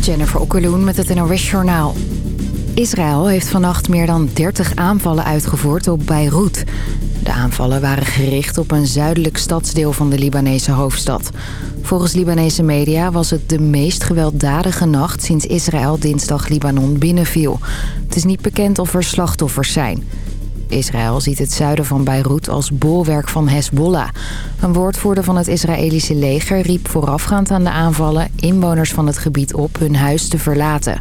Jennifer Okkeloen met het NOS Journaal. Israël heeft vannacht meer dan 30 aanvallen uitgevoerd op Beirut. De aanvallen waren gericht op een zuidelijk stadsdeel van de Libanese hoofdstad. Volgens Libanese media was het de meest gewelddadige nacht... sinds Israël dinsdag Libanon binnenviel. Het is niet bekend of er slachtoffers zijn. Israël ziet het zuiden van Beirut als bolwerk van Hezbollah. Een woordvoerder van het Israëlische leger riep voorafgaand aan de aanvallen... inwoners van het gebied op hun huis te verlaten.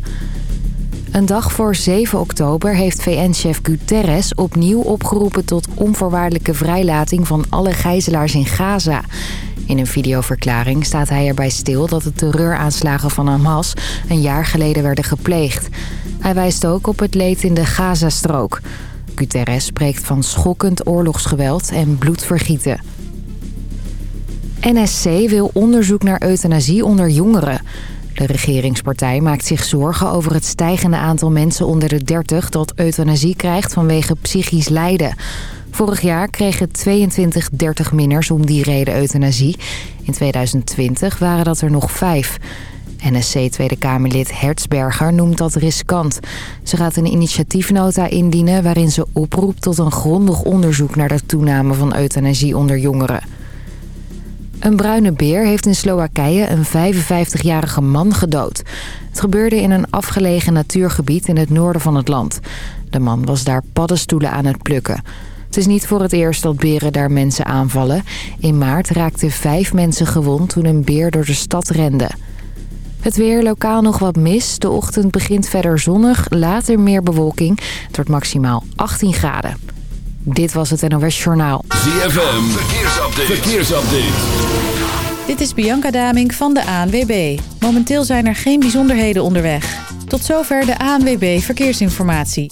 Een dag voor 7 oktober heeft VN-chef Guterres opnieuw opgeroepen... tot onvoorwaardelijke vrijlating van alle gijzelaars in Gaza... In een videoverklaring staat hij erbij stil dat de terreuraanslagen van Hamas een jaar geleden werden gepleegd. Hij wijst ook op het leed in de Gazastrook. Guterres spreekt van schokkend oorlogsgeweld en bloedvergieten. NSC wil onderzoek naar euthanasie onder jongeren. De regeringspartij maakt zich zorgen over het stijgende aantal mensen onder de 30... dat euthanasie krijgt vanwege psychisch lijden. Vorig jaar kregen 22 30-minners om die reden euthanasie. In 2020 waren dat er nog vijf. NSC Tweede Kamerlid Hertzberger noemt dat riskant. Ze gaat een initiatiefnota indienen waarin ze oproept tot een grondig onderzoek naar de toename van euthanasie onder jongeren. Een bruine beer heeft in Slowakije een 55-jarige man gedood. Het gebeurde in een afgelegen natuurgebied in het noorden van het land. De man was daar paddenstoelen aan het plukken. Het is niet voor het eerst dat beren daar mensen aanvallen. In maart raakten vijf mensen gewond toen een beer door de stad rende. Het weer, lokaal nog wat mis. De ochtend begint verder zonnig, later meer bewolking. Het wordt maximaal 18 graden. Dit was het NOS Journaal. ZFM, verkeersupdate. verkeersupdate. Dit is Bianca Daming van de ANWB. Momenteel zijn er geen bijzonderheden onderweg. Tot zover de ANWB Verkeersinformatie.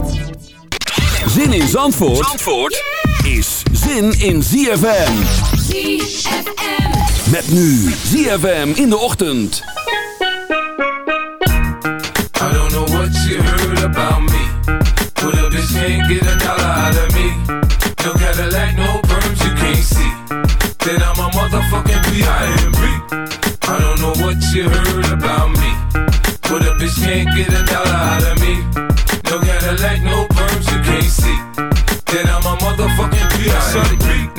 Zin in Zandvoort, Zandvoort is zin in ZFM. ZFM. Met nu ZFM in de ochtend. I don't know what you heard about me. But a bitch can't get a dollar out of me. No Cadillac, no perms, you can't see. Then I'm a motherfucking B.I.M.B. I don't know what you heard about me. But a bitch can't get a dollar out of me. No Cadillac, no see. Then I'm a motherfucking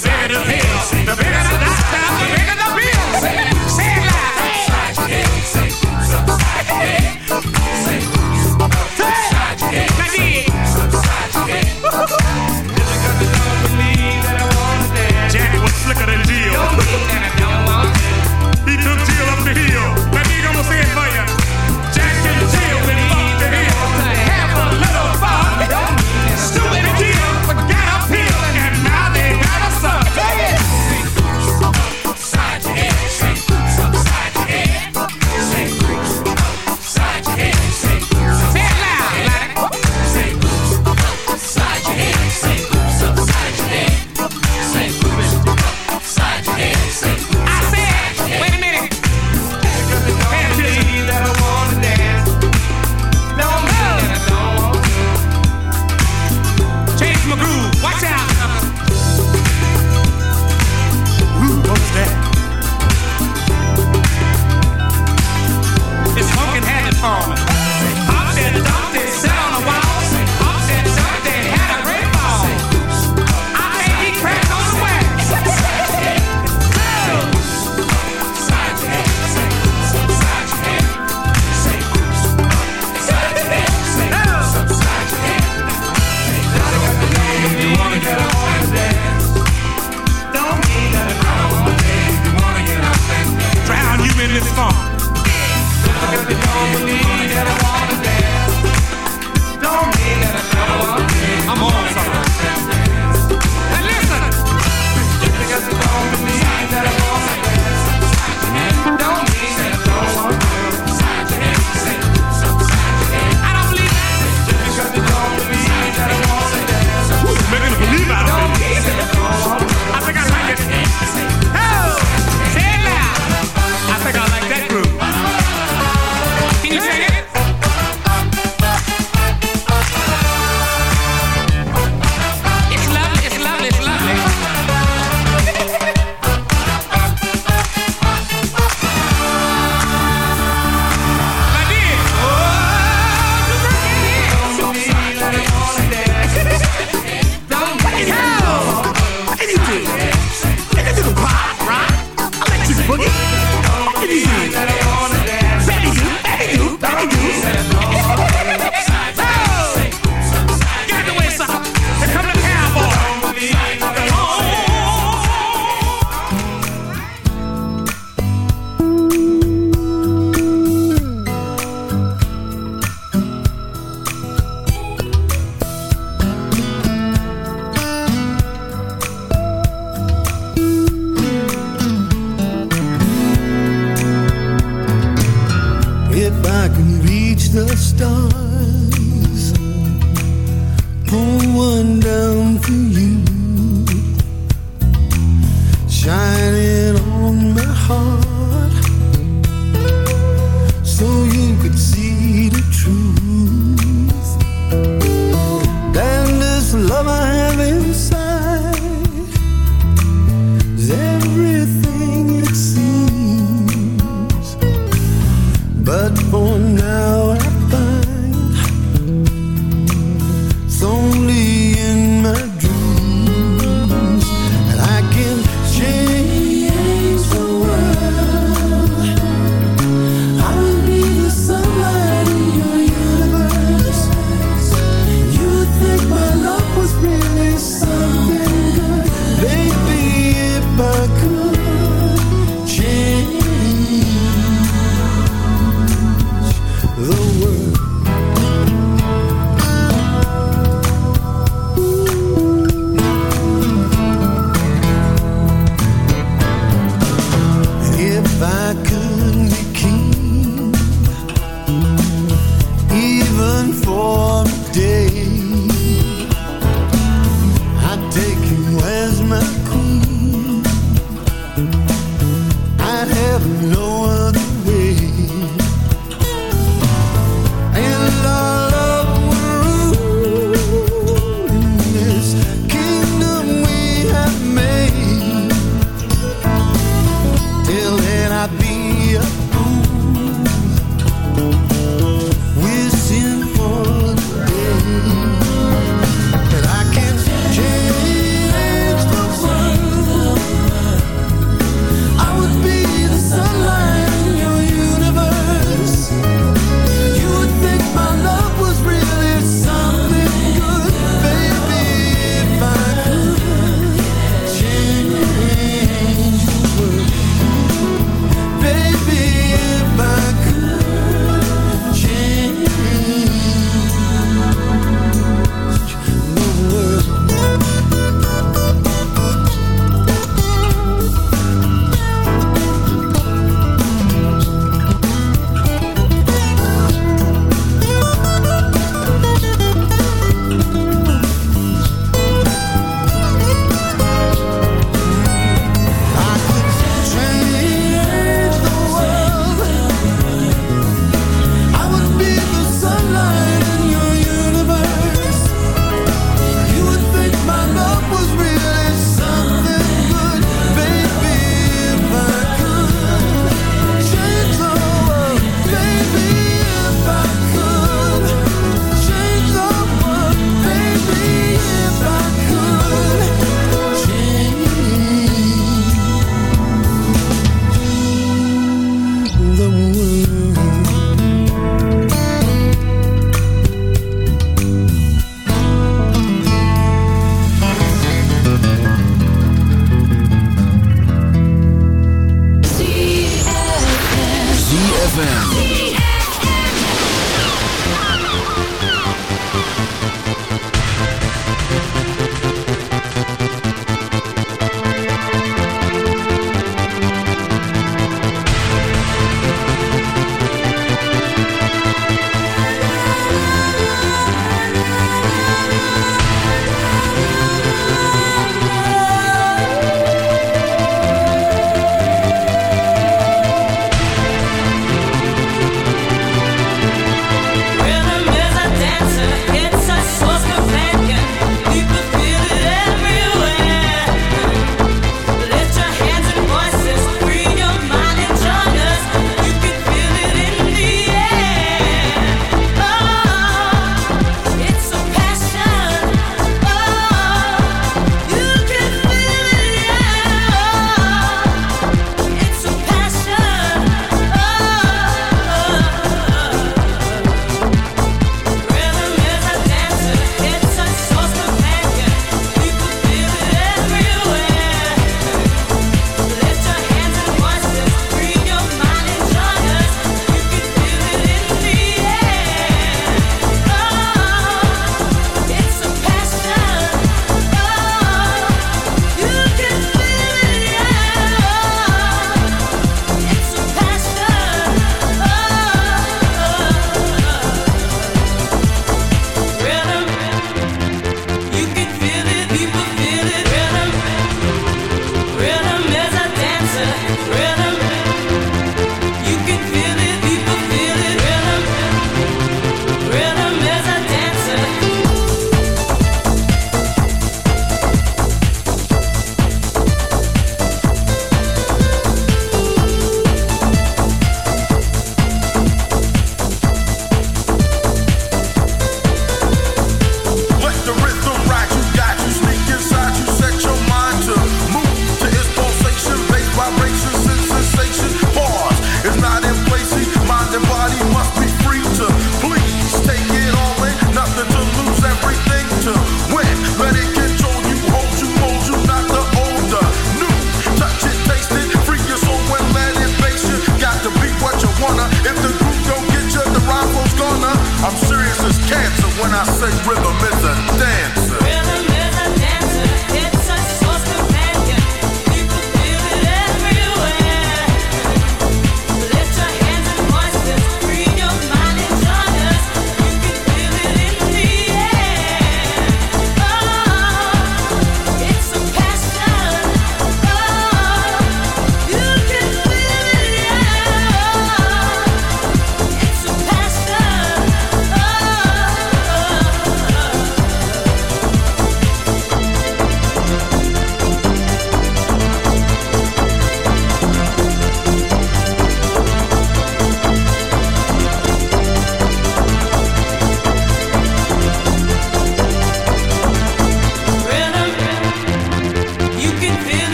the bigger the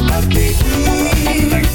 Lucky.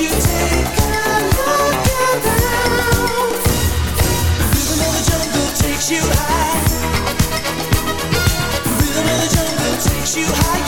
You take a look out the mother jungle takes you high on the jungle takes you high.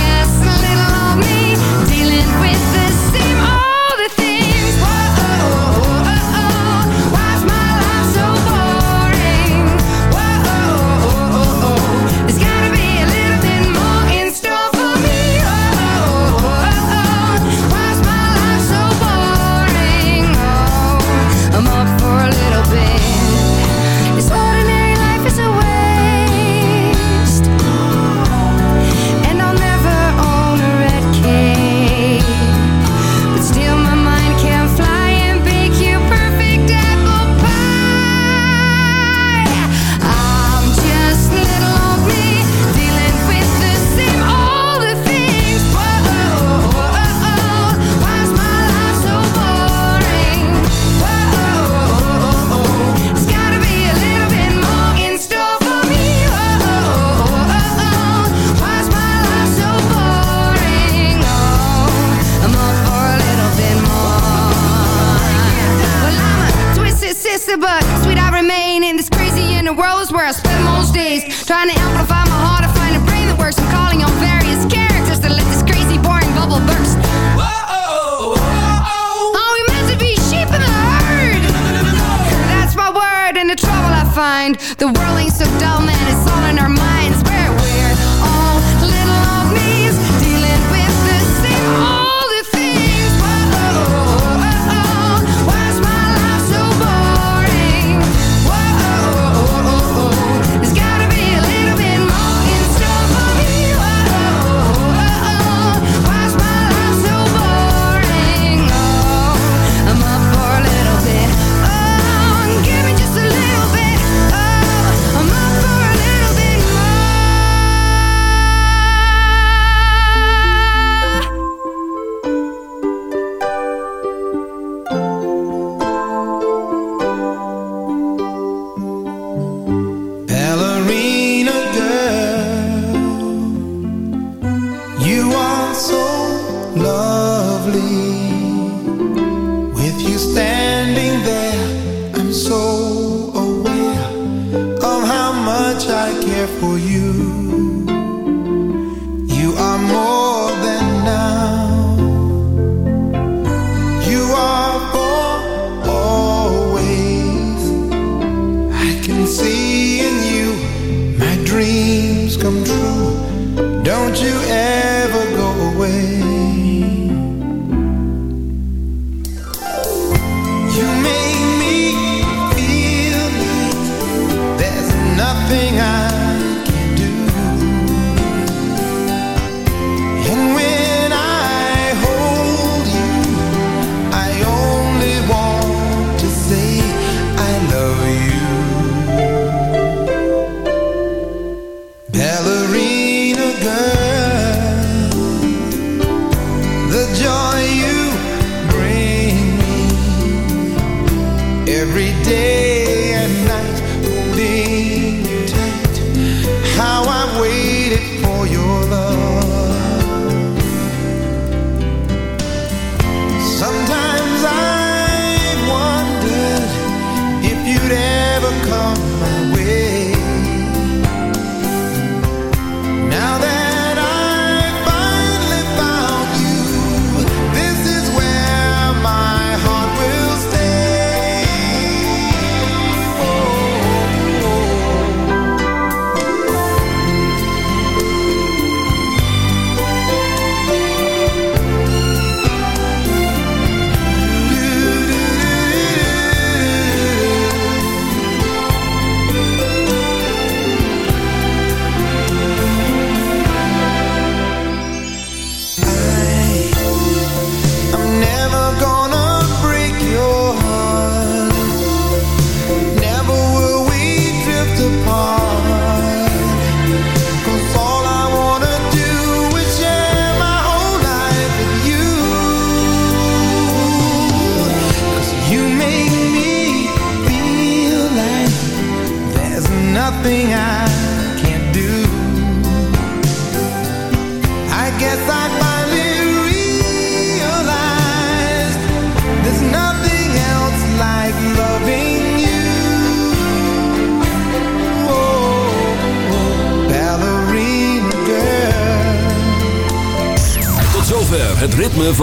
with